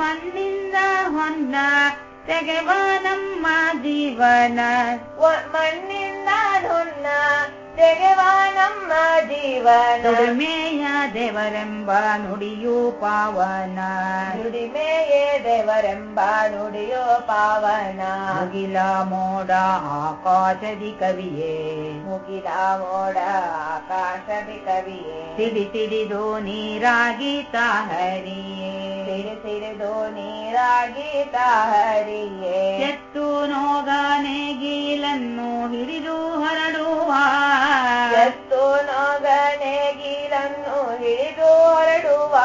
ಮಣ್ಣಿಂದ ಹೊನ್ನ ತೆಗೆವ ನಮ್ಮ ಜೀವನ ಮಣ್ಣಿಂದ ಹೊನ್ನ ತೆಗೆವ ನಮ್ಮ ಜೀವನ ದುಡಿಮೆಯ ದೇವರೆಂಬ ನುಡಿಯು ಪಾವನ ದುಡಿಮೆಯೇ ದೇವರೆಂಬ ನುಡಿಯೋ ಪಾವನ ಮುಗಿಲ ಮೋಡ ಆಕಾಶದಿ ಕವಿಯೇ ಮುಗಿಲ ಮೋಡ ಆಕಾಶದಿ ಕವಿಯೇ ಸಿಡಿ ಸಿಡಿದು ನೀರಾಗಿ ತಾಹರಿಯೇ ಸಿಡಿ ಸಿಡಿದು ನೀರಾಗಿ ತಾಹರಿಯೇ. ಎತ್ತು ನೋಗನೆ ಗೀಲನ್ನು ಹಿಡಿದು ಹರಡುವ. ಎತ್ತು ನೊಗನೆಗಿಲನ್ನು ಹಿಡಿದು ಹೊರಡುವ.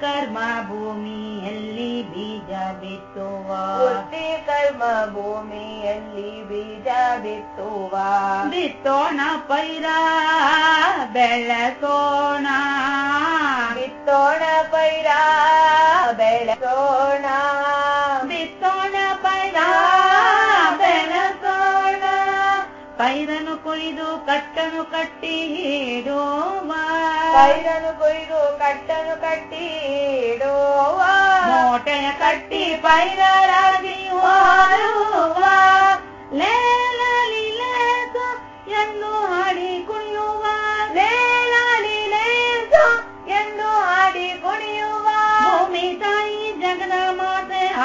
ಕರ್ಮ ಭೂಮಿಯಲ್ಲಿ ಬೀಜ ಬಿತ್ತುವ. ಕರ್ಮ ಭೂಮಿಯಲ್ಲಿ ಬೀಜ ಬಿತ್ತುವ. ಬಿತ್ತೋಣ ಪೈರ ಬೆಳಸೋಣ ಬೆಳೆಸೋಣ ಬಿತ್ತೋಣ ಪೈರ ಬೆಳಸೋಣ ಪೈರನು ಕೊಯ್ದು ಕಟ್ಟನು ಕಟ್ಟಿ ಇಡುವ. ಪೈರನು ಕೊಯ್ದು ಕಟ್ಟನು ಕಟ್ಟಿ ಇಡುವ. ಮೋಟೆಯ ಕಟ್ಟಿ ಪೈರರಾಗಿ ಹಾರುವ. ಲೇಲಾಲಿ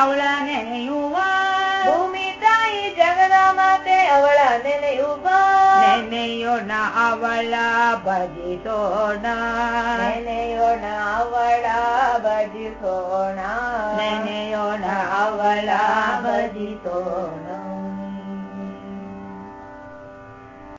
ಅವಳ ನೆನೆಯುವ ಭೂಮಿ ತಾಯಿ ಜಗದ ಮಾತೆ ಅವಳ ನೆನೆಯುವ ನೆನೆಯೋಣ ಅವಳ ಭಜಿಸೋಣ ನೆನೆಯೋಣ ಅವಳ ಭಜಿಸೋಣ ನೆನೆಯೋಣ ಅವಳ ಭಜಿಸೋಣ